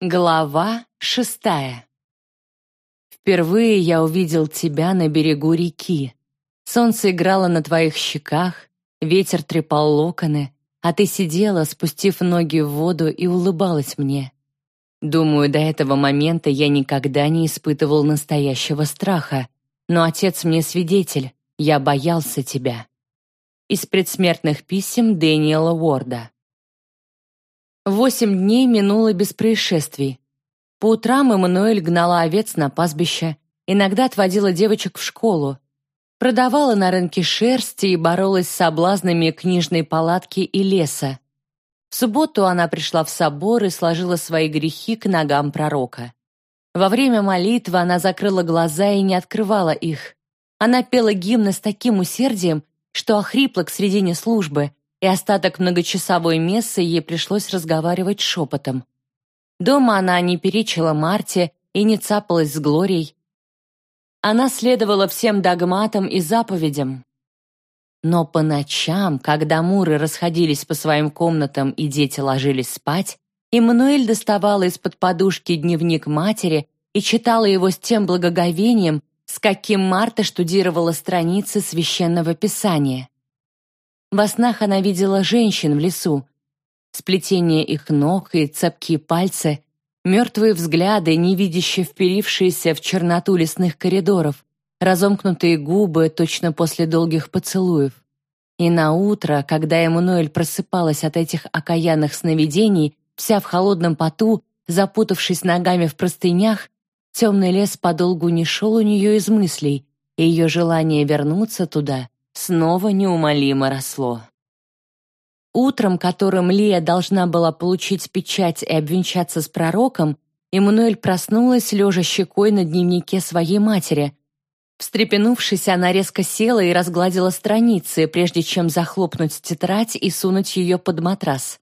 Глава шестая Впервые я увидел тебя на берегу реки. Солнце играло на твоих щеках, ветер трепал локоны, а ты сидела, спустив ноги в воду и улыбалась мне. Думаю, до этого момента я никогда не испытывал настоящего страха, но отец мне свидетель, я боялся тебя. Из предсмертных писем Дэниела Уорда Восемь дней минуло без происшествий. По утрам Эммануэль гнала овец на пастбище, иногда отводила девочек в школу, продавала на рынке шерсти и боролась с соблазнами книжной палатки и леса. В субботу она пришла в собор и сложила свои грехи к ногам пророка. Во время молитвы она закрыла глаза и не открывала их. Она пела гимны с таким усердием, что охрипла к середине службы, и остаток многочасовой мессы ей пришлось разговаривать шепотом. Дома она не перечила Марте и не цапалась с Глорией. Она следовала всем догматам и заповедям. Но по ночам, когда муры расходились по своим комнатам и дети ложились спать, Эммануэль доставала из-под подушки дневник матери и читала его с тем благоговением, с каким Марта штудировала страницы священного писания. Во снах она видела женщин в лесу. Сплетение их ног и цепкие пальцы, мертвые взгляды, невидяще вперившиеся в черноту лесных коридоров, разомкнутые губы точно после долгих поцелуев. И на утро, когда Эммануэль просыпалась от этих окаянных сновидений, вся в холодном поту, запутавшись ногами в простынях, темный лес подолгу не шел у нее из мыслей, и ее желание вернуться туда снова неумолимо росло. Утром, которым Лия должна была получить печать и обвенчаться с пророком, Эммануэль проснулась, лежа щекой на дневнике своей матери. Встрепенувшись, она резко села и разгладила страницы, прежде чем захлопнуть тетрадь и сунуть ее под матрас.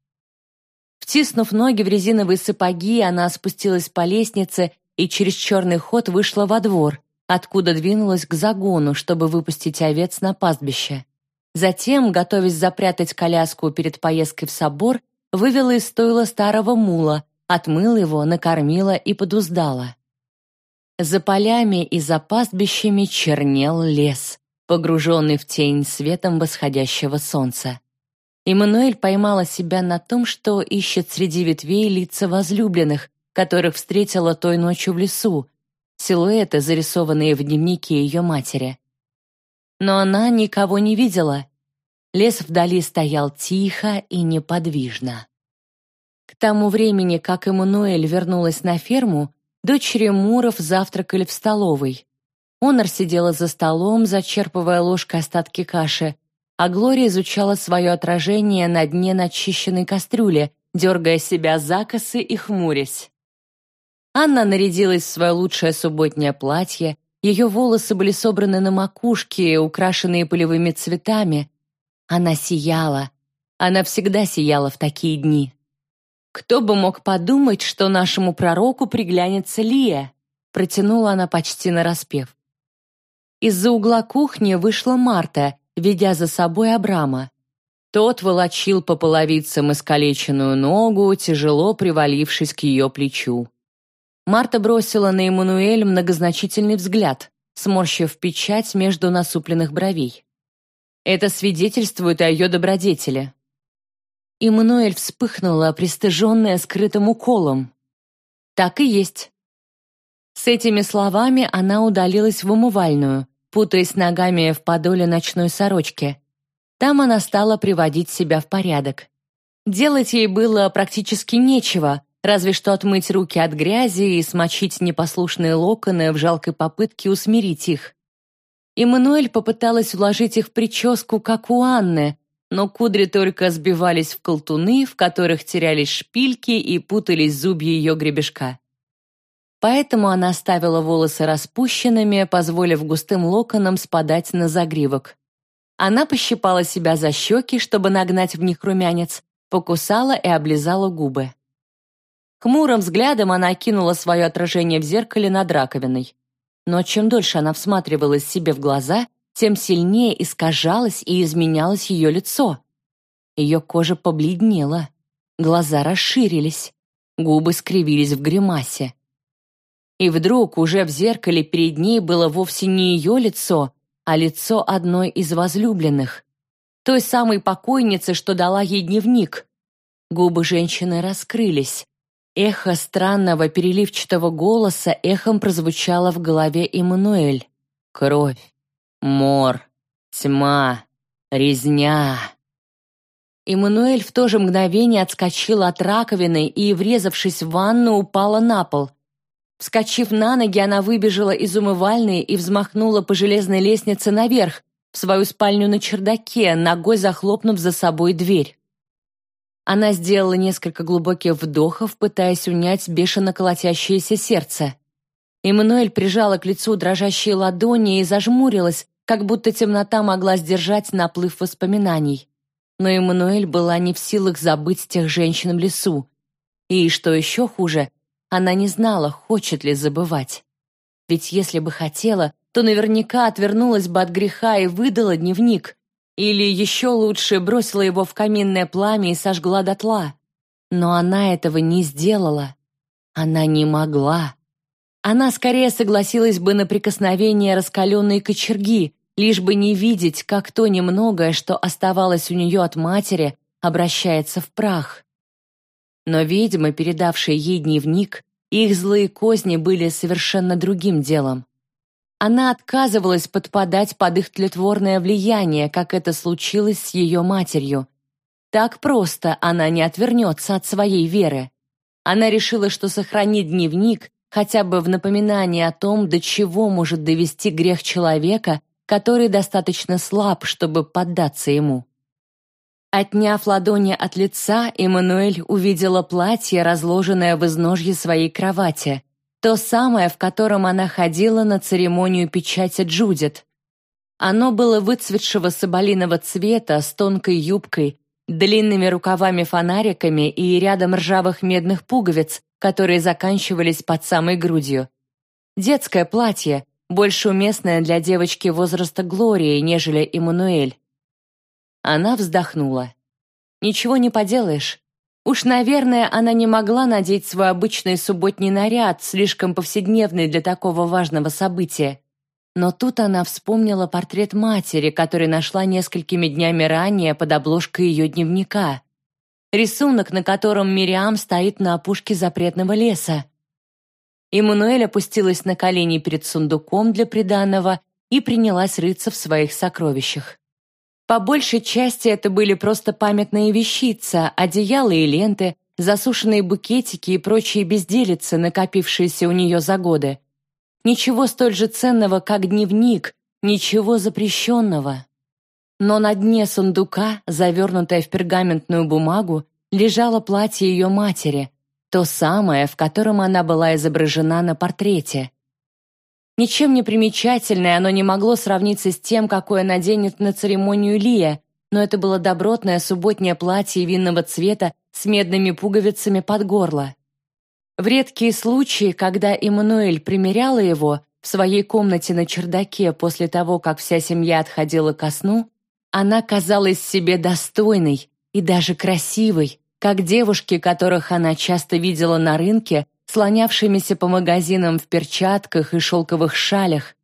Втиснув ноги в резиновые сапоги, она спустилась по лестнице и через черный ход вышла во двор откуда двинулась к загону, чтобы выпустить овец на пастбище. Затем, готовясь запрятать коляску перед поездкой в собор, вывела из стойла старого мула, отмыла его, накормила и подуздала. За полями и за пастбищами чернел лес, погруженный в тень светом восходящего солнца. Эммануэль поймала себя на том, что ищет среди ветвей лица возлюбленных, которых встретила той ночью в лесу, силуэты, зарисованные в дневнике ее матери. Но она никого не видела. Лес вдали стоял тихо и неподвижно. К тому времени, как Эммануэль вернулась на ферму, дочери Муров завтракали в столовой. Онор сидела за столом, зачерпывая ложкой остатки каши, а Глория изучала свое отражение на дне начищенной кастрюли, дергая себя за косы и хмурясь. Анна нарядилась в свое лучшее субботнее платье, ее волосы были собраны на макушке, украшенные полевыми цветами. Она сияла. Она всегда сияла в такие дни. «Кто бы мог подумать, что нашему пророку приглянется Лия?» протянула она почти нараспев. Из-за угла кухни вышла Марта, ведя за собой Абрама. Тот волочил по половицам искалеченную ногу, тяжело привалившись к ее плечу. Марта бросила на Эммануэль многозначительный взгляд, сморщив печать между насупленных бровей. Это свидетельствует о ее добродетели. Эммануэль вспыхнула, пристыженная скрытым уколом. Так и есть. С этими словами она удалилась в умывальную, путаясь ногами в подоле ночной сорочки. Там она стала приводить себя в порядок. Делать ей было практически нечего, разве что отмыть руки от грязи и смочить непослушные локоны в жалкой попытке усмирить их. Эммануэль попыталась уложить их в прическу, как у Анны, но кудри только сбивались в колтуны, в которых терялись шпильки и путались зубья ее гребешка. Поэтому она оставила волосы распущенными, позволив густым локонам спадать на загривок. Она пощипала себя за щеки, чтобы нагнать в них румянец, покусала и облизала губы. Хмурым взглядом она окинула свое отражение в зеркале над раковиной. Но чем дольше она всматривалась себе в глаза, тем сильнее искажалось и изменялось ее лицо. Ее кожа побледнела, глаза расширились. губы скривились в гримасе. И вдруг уже в зеркале перед ней было вовсе не ее лицо, а лицо одной из возлюбленных. Той самой покойницы, что дала ей дневник. Губы женщины раскрылись. Эхо странного переливчатого голоса эхом прозвучало в голове Эммануэль. Кровь, мор, тьма, резня. Эммануэль в то же мгновение отскочила от раковины и, врезавшись в ванну, упала на пол. Вскочив на ноги, она выбежала из умывальной и взмахнула по железной лестнице наверх, в свою спальню на чердаке, ногой захлопнув за собой дверь. Она сделала несколько глубоких вдохов, пытаясь унять бешено колотящееся сердце. Эммануэль прижала к лицу дрожащие ладони и зажмурилась, как будто темнота могла сдержать наплыв воспоминаний. Но Эммануэль была не в силах забыть тех женщин в лесу. И, что еще хуже, она не знала, хочет ли забывать. Ведь если бы хотела, то наверняка отвернулась бы от греха и выдала дневник. Или еще лучше бросила его в каминное пламя и сожгла дотла. Но она этого не сделала. Она не могла. Она скорее согласилась бы на прикосновение раскаленной кочерги, лишь бы не видеть, как то немногое, что оставалось у нее от матери, обращается в прах. Но ведьмы, передавшие ей дневник, их злые козни были совершенно другим делом. Она отказывалась подпадать под их тлетворное влияние, как это случилось с ее матерью. Так просто она не отвернется от своей веры. Она решила, что сохранит дневник хотя бы в напоминании о том, до чего может довести грех человека, который достаточно слаб, чтобы поддаться ему. Отняв ладони от лица, Эммануэль увидела платье, разложенное в изножье своей кровати, то самое, в котором она ходила на церемонию печати Джудит. Оно было выцветшего соболиного цвета с тонкой юбкой, длинными рукавами-фонариками и рядом ржавых медных пуговиц, которые заканчивались под самой грудью. Детское платье, больше уместное для девочки возраста Глории, нежели Эммануэль. Она вздохнула. «Ничего не поделаешь. Уж, наверное, она не могла надеть свой обычный субботний наряд, слишком повседневный для такого важного события. Но тут она вспомнила портрет матери, который нашла несколькими днями ранее под обложкой ее дневника. Рисунок, на котором Мириам стоит на опушке запретного леса. Эммануэль опустилась на колени перед сундуком для приданого и принялась рыться в своих сокровищах. По большей части это были просто памятные вещицы, одеяла и ленты, засушенные букетики и прочие безделицы, накопившиеся у нее за годы. Ничего столь же ценного, как дневник, ничего запрещенного. Но на дне сундука, завернутое в пергаментную бумагу, лежало платье ее матери, то самое, в котором она была изображена на портрете. Ничем не примечательное оно не могло сравниться с тем, какое наденет на церемонию Лия, но это было добротное субботнее платье винного цвета с медными пуговицами под горло. В редкие случаи, когда Эммануэль примеряла его в своей комнате на чердаке после того, как вся семья отходила ко сну, она казалась себе достойной и даже красивой, как девушки, которых она часто видела на рынке, слонявшимися по магазинам в перчатках и шелковых шалях.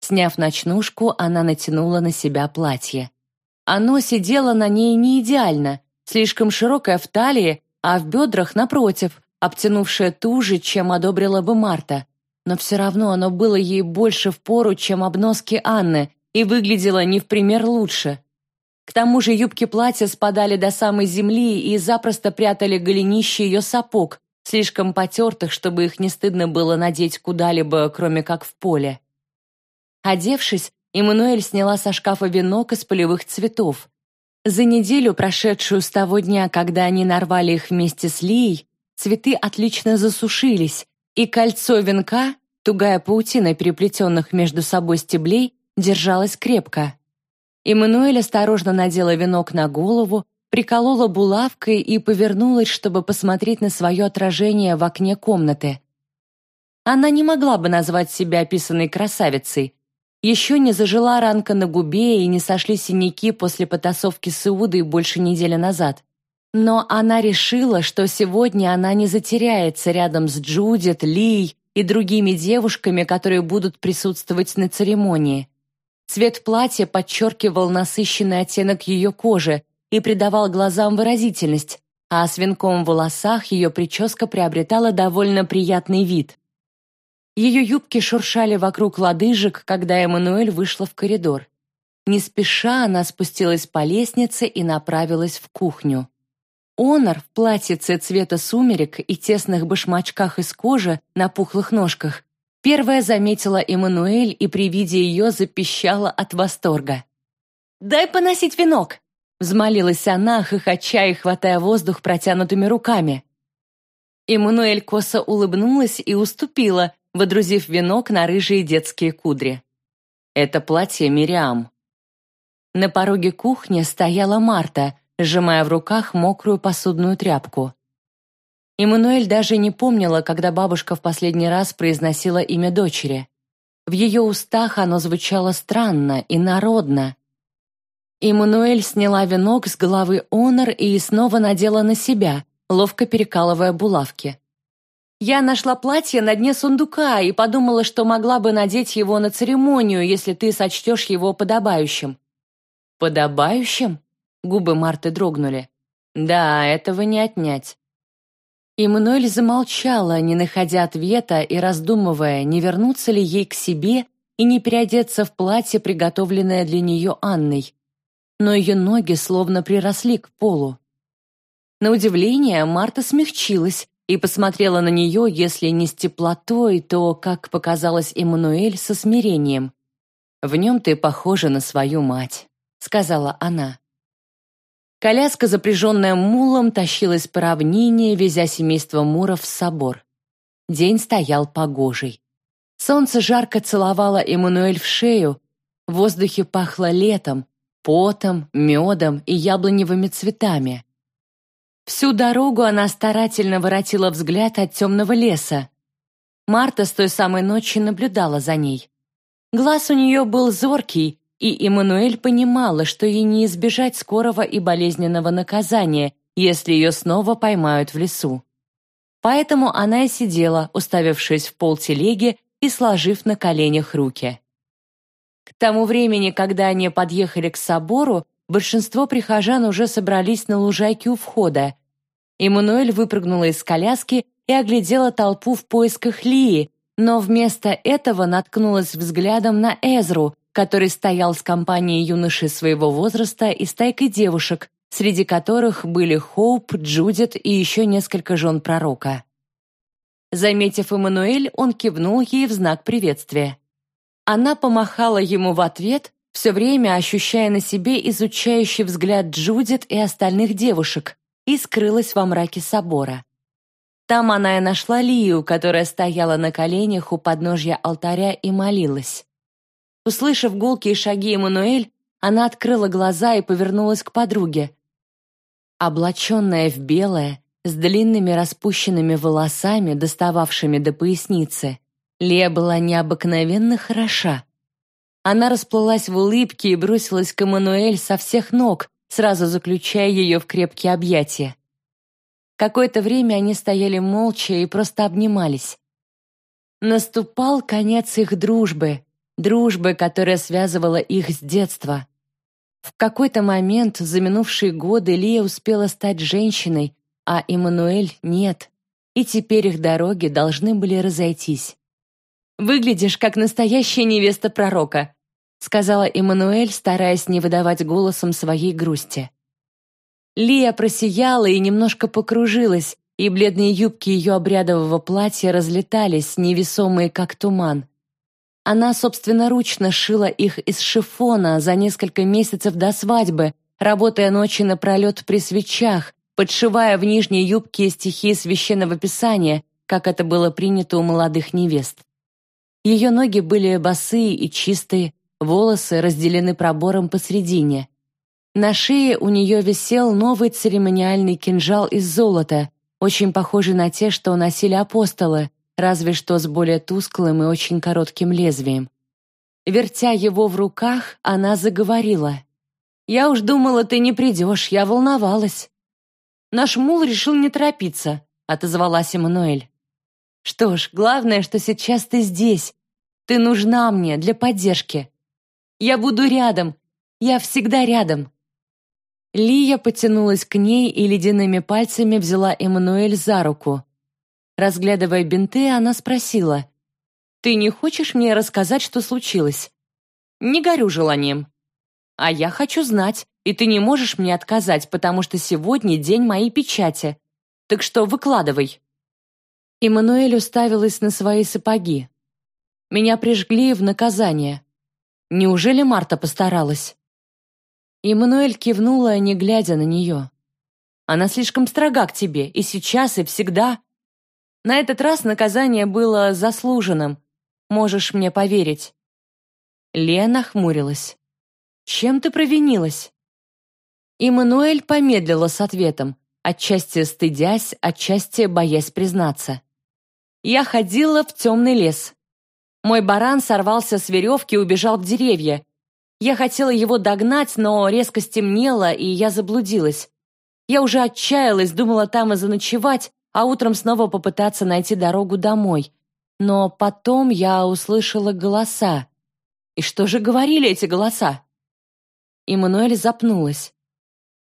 Сняв ночнушку, она натянула на себя платье. Оно сидело на ней не идеально, слишком широкое в талии, а в бедрах, напротив, обтянувшее туже, чем одобрила бы Марта. Но все равно оно было ей больше в пору, чем обноски Анны, и выглядела не в пример лучше. К тому же юбки платья спадали до самой земли и запросто прятали голенище ее сапог, слишком потертых, чтобы их не стыдно было надеть куда-либо, кроме как в поле. Одевшись, Эммануэль сняла со шкафа венок из полевых цветов. За неделю, прошедшую с того дня, когда они нарвали их вместе с Лией, цветы отлично засушились, и кольцо венка, тугая паутина переплетенных между собой стеблей, держалась крепко. Эммануэль осторожно надела венок на голову, приколола булавкой и повернулась, чтобы посмотреть на свое отражение в окне комнаты. Она не могла бы назвать себя описанной красавицей. Еще не зажила ранка на губе и не сошли синяки после потасовки с Иудой больше недели назад. Но она решила, что сегодня она не затеряется рядом с Джудит, Лией и другими девушками, которые будут присутствовать на церемонии. Цвет платья подчеркивал насыщенный оттенок ее кожи и придавал глазам выразительность, а с венком в волосах ее прическа приобретала довольно приятный вид. Ее юбки шуршали вокруг лодыжек, когда Эммануэль вышла в коридор. Не спеша она спустилась по лестнице и направилась в кухню. Онор в платьице цвета сумерек и тесных башмачках из кожи на пухлых ножках первая заметила Эммануэль и при виде ее запищала от восторга. «Дай поносить венок!» Взмолилась она, хохоча и хватая воздух протянутыми руками. Эммануэль косо улыбнулась и уступила, водрузив венок на рыжие детские кудри. Это платье Мириам. На пороге кухни стояла Марта, сжимая в руках мокрую посудную тряпку. Эммануэль даже не помнила, когда бабушка в последний раз произносила имя дочери. В ее устах оно звучало странно и народно. Эммануэль сняла венок с головы Онор и снова надела на себя, ловко перекалывая булавки. Я нашла платье на дне сундука и подумала, что могла бы надеть его на церемонию, если ты сочтешь его подобающим». «Подобающим?» Губы Марты дрогнули. «Да, этого не отнять». Эммануэль замолчала, не находя ответа и раздумывая, не вернуться ли ей к себе и не переодеться в платье, приготовленное для нее Анной. Но ее ноги словно приросли к полу. На удивление Марта смягчилась, и посмотрела на нее, если не с теплотой, то, как показалось Эммануэль, со смирением. «В нем ты похожа на свою мать», — сказала она. Коляска, запряженная мулом, тащилась по равнине, везя семейство Муров в собор. День стоял погожий. Солнце жарко целовало Эммануэль в шею, в воздухе пахло летом, потом, медом и яблоневыми цветами. Всю дорогу она старательно воротила взгляд от темного леса. Марта с той самой ночи наблюдала за ней. Глаз у нее был зоркий, и Эммануэль понимала, что ей не избежать скорого и болезненного наказания, если ее снова поймают в лесу. Поэтому она и сидела, уставившись в пол телеги и сложив на коленях руки. К тому времени, когда они подъехали к собору, большинство прихожан уже собрались на лужайке у входа, Эммануэль выпрыгнула из коляски и оглядела толпу в поисках Лии, но вместо этого наткнулась взглядом на Эзру, который стоял с компанией юношей своего возраста и стайкой девушек, среди которых были Хоуп, Джудит и еще несколько жен пророка. Заметив Эммануэль, он кивнул ей в знак приветствия. Она помахала ему в ответ, все время ощущая на себе изучающий взгляд Джудит и остальных девушек, и скрылась во мраке собора. Там она и нашла Лию, которая стояла на коленях у подножья алтаря и молилась. Услышав гулкие шаги Эммануэль, она открыла глаза и повернулась к подруге. Облаченная в белое, с длинными распущенными волосами, достававшими до поясницы, Лия была необыкновенно хороша. Она расплылась в улыбке и бросилась к Эммануэль со всех ног, сразу заключая ее в крепкие объятия. Какое-то время они стояли молча и просто обнимались. Наступал конец их дружбы, дружбы, которая связывала их с детства. В какой-то момент за минувшие годы Лия успела стать женщиной, а Эммануэль нет, и теперь их дороги должны были разойтись. «Выглядишь, как настоящая невеста пророка», сказала Эммануэль, стараясь не выдавать голосом своей грусти. Лия просияла и немножко покружилась, и бледные юбки ее обрядового платья разлетались, невесомые, как туман. Она собственноручно шила их из шифона за несколько месяцев до свадьбы, работая ночи напролет при свечах, подшивая в нижние юбки стихи священного писания, как это было принято у молодых невест. Ее ноги были босые и чистые, волосы разделены пробором посредине. На шее у нее висел новый церемониальный кинжал из золота, очень похожий на те, что носили апостолы, разве что с более тусклым и очень коротким лезвием. Вертя его в руках, она заговорила. «Я уж думала, ты не придешь, я волновалась». Наш мул решил не торопиться», — отозвалась Эммануэль. «Что ж, главное, что сейчас ты здесь. Ты нужна мне для поддержки. Я буду рядом. Я всегда рядом». Лия потянулась к ней и ледяными пальцами взяла Эммануэль за руку. Разглядывая бинты, она спросила, «Ты не хочешь мне рассказать, что случилось?» «Не горю желанием». «А я хочу знать, и ты не можешь мне отказать, потому что сегодня день моей печати. Так что выкладывай». Эммануэль уставилась на свои сапоги. «Меня прижгли в наказание. Неужели Марта постаралась?» Эммануэль кивнула, не глядя на нее. «Она слишком строга к тебе, и сейчас, и всегда. На этот раз наказание было заслуженным. Можешь мне поверить». Лена хмурилась. «Чем ты провинилась?» Эммануэль помедлила с ответом, отчасти стыдясь, отчасти боясь признаться. «Я ходила в темный лес. Мой баран сорвался с веревки и убежал в деревья. Я хотела его догнать, но резко стемнело, и я заблудилась. Я уже отчаялась, думала там и заночевать, а утром снова попытаться найти дорогу домой. Но потом я услышала голоса. И что же говорили эти голоса? Эммануэль запнулась.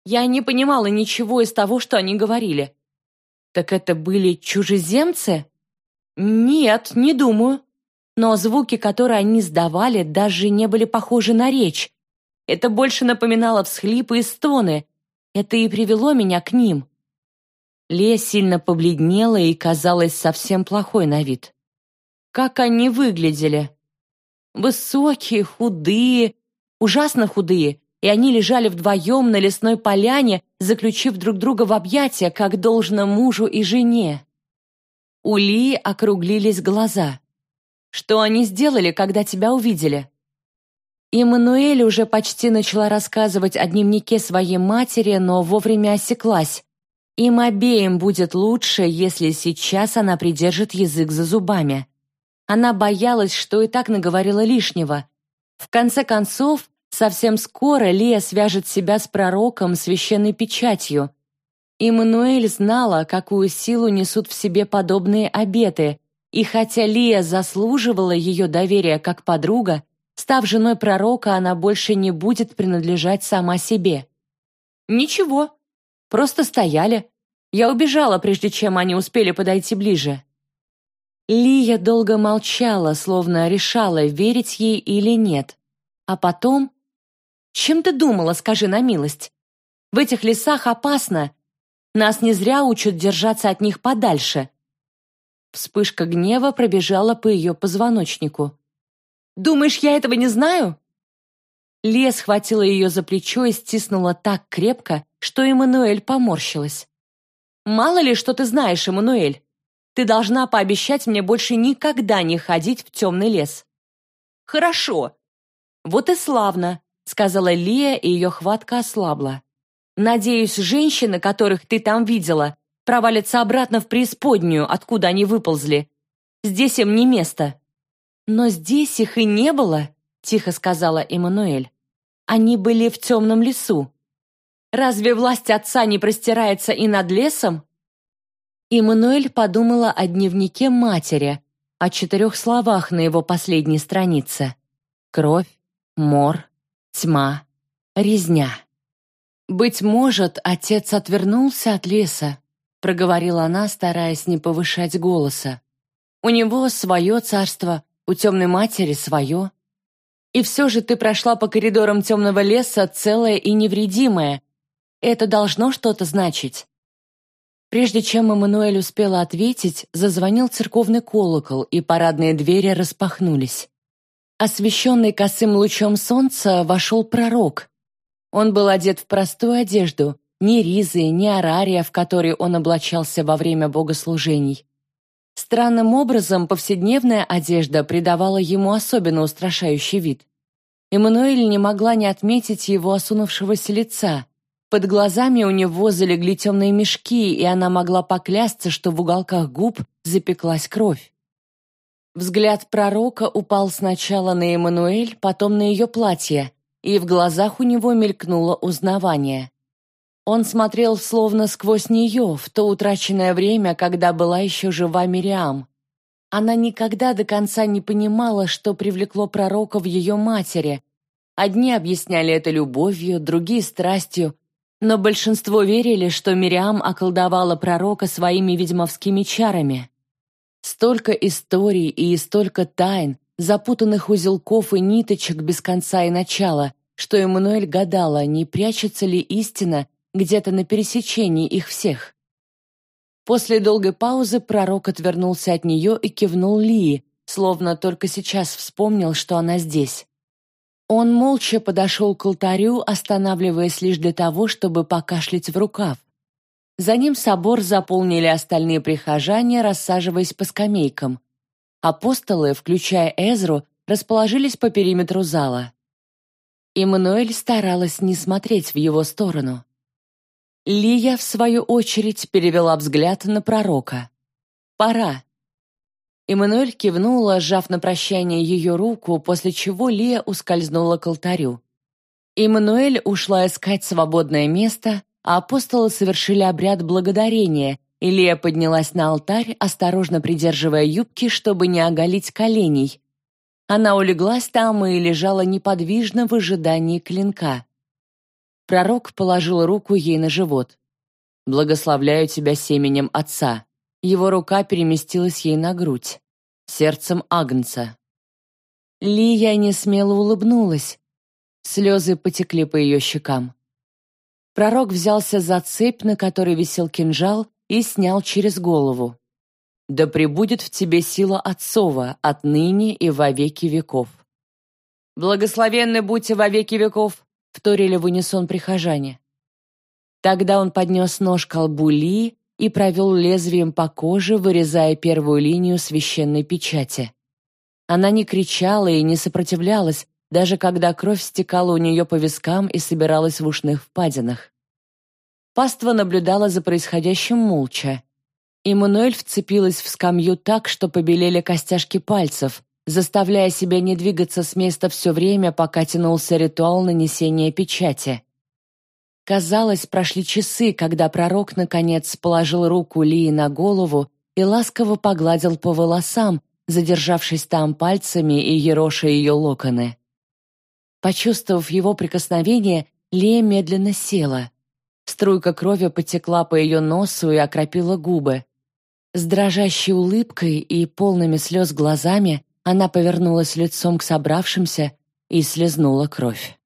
Я не понимала ничего из того, что они говорили. Так это были чужеземцы? Нет, не думаю. Но звуки, которые они сдавали, даже не были похожи на речь. Это больше напоминало всхлипы и стоны. Это и привело меня к ним. Лея сильно побледнела и казалась совсем плохой на вид. Как они выглядели? Высокие, худые, ужасно худые, и они лежали вдвоем на лесной поляне, заключив друг друга в объятия, как должно мужу и жене. У Ли округлились глаза. «Что они сделали, когда тебя увидели?» Иммануэль уже почти начала рассказывать о дневнике своей матери, но вовремя осеклась. Им обеим будет лучше, если сейчас она придержит язык за зубами. Она боялась, что и так наговорила лишнего. В конце концов, Совсем скоро Лия свяжет себя с пророком священной печатью. Иммануэль знала, какую силу несут в себе подобные обеты, и хотя Лия заслуживала ее доверия как подруга, став женой пророка, она больше не будет принадлежать сама себе. «Ничего, просто стояли. Я убежала, прежде чем они успели подойти ближе». Лия долго молчала, словно решала, верить ей или нет. А потом чем ты думала, скажи на милость? В этих лесах опасно. Нас не зря учат держаться от них подальше. Вспышка гнева пробежала по ее позвоночнику. «Думаешь, я этого не знаю?» Лес схватила ее за плечо и стиснула так крепко, что Эммануэль поморщилась. «Мало ли, что ты знаешь, Эммануэль. Ты должна пообещать мне больше никогда не ходить в темный лес». «Хорошо. Вот и славно сказала Лия, и ее хватка ослабла. «Надеюсь, женщины, которых ты там видела, провалятся обратно в преисподнюю, откуда они выползли. Здесь им не место». «Но здесь их и не было», — тихо сказала Эммануэль. «Они были в темном лесу. Разве власть отца не простирается и над лесом?» Эммануэль подумала о дневнике матери, о четырех словах на его последней странице. Кровь, мор, тьма, резня. «Быть может, отец отвернулся от леса», — проговорила она, стараясь не повышать голоса. «У него свое царство, у темной матери свое. И все же ты прошла по коридорам темного леса целая и невредимая. Это должно что-то значить». Прежде чем Эммануэль успела ответить, зазвонил церковный колокол, и парадные двери распахнулись. Освещенный косым лучом солнца вошел пророк. Он был одет в простую одежду, ни ризы, ни арария, в которой он облачался во время богослужений. Странным образом повседневная одежда придавала ему особенно устрашающий вид. Эммануэль не могла не отметить его осунувшегося лица. Под глазами у него залегли темные мешки, и она могла поклясться, что в уголках губ запеклась кровь. Взгляд пророка упал сначала на Эммануэль, потом на ее платье, и в глазах у него мелькнуло узнавание. Он смотрел словно сквозь нее, в то утраченное время, когда была еще жива Мириам. Она никогда до конца не понимала, что привлекло пророка в ее матери. Одни объясняли это любовью, другие — страстью, но большинство верили, что Мириам околдовала пророка своими ведьмовскими чарами. Столько историй и столько тайн, запутанных узелков и ниточек без конца и начала, что Эммануэль гадала, не прячется ли истина где-то на пересечении их всех. После долгой паузы пророк отвернулся от нее и кивнул Лии, словно только сейчас вспомнил, что она здесь. Он молча подошел к алтарю, останавливаясь лишь для того, чтобы покашлять в рукав. За ним собор заполнили остальные прихожане, рассаживаясь по скамейкам. Апостолы, включая Эзру, расположились по периметру зала. Иммануэль старалась не смотреть в его сторону. Лия, в свою очередь, перевела взгляд на пророка. «Пора». Эммануэль кивнула, сжав на прощание ее руку, после чего Лия ускользнула к алтарю. Эммануэль ушла искать свободное место, а апостолы совершили обряд благодарения, и Лия поднялась на алтарь, осторожно придерживая юбки, чтобы не оголить коленей. Она улеглась там и лежала неподвижно в ожидании клинка. Пророк положил руку ей на живот. «Благословляю тебя семенем Отца». Его рука переместилась ей на грудь. Сердцем Агнца. Лия не смело улыбнулась. Слезы потекли по ее щекам. Пророк взялся за цепь, на которой висел кинжал, и снял через голову. «Да пребудет в тебе сила Отцова, отныне и во веки веков». «Благословенны будьте во веки веков», вторили в унисон прихожане. Тогда он поднес нож к колбу Ли и провел лезвием по коже, вырезая первую линию священной печати. Она не кричала и не сопротивлялась, даже когда кровь стекала у нее по вискам и собиралась в ушных впадинах. Паства наблюдала за происходящим молча. Эммануэль вцепилась в скамью так, что побелели костяшки пальцев, заставляя себя не двигаться с места все время, пока тянулся ритуал нанесения печати. Казалось, прошли часы, когда пророк, наконец, положил руку Лии на голову и ласково погладил по волосам, задержавшись там пальцами и ероша ее локоны. Почувствовав его прикосновение, Лия медленно села. Струйка крови потекла по ее носу и окропила губы. С дрожащей улыбкой и полными слез глазами она повернулась лицом к собравшимся и слезнула кровь.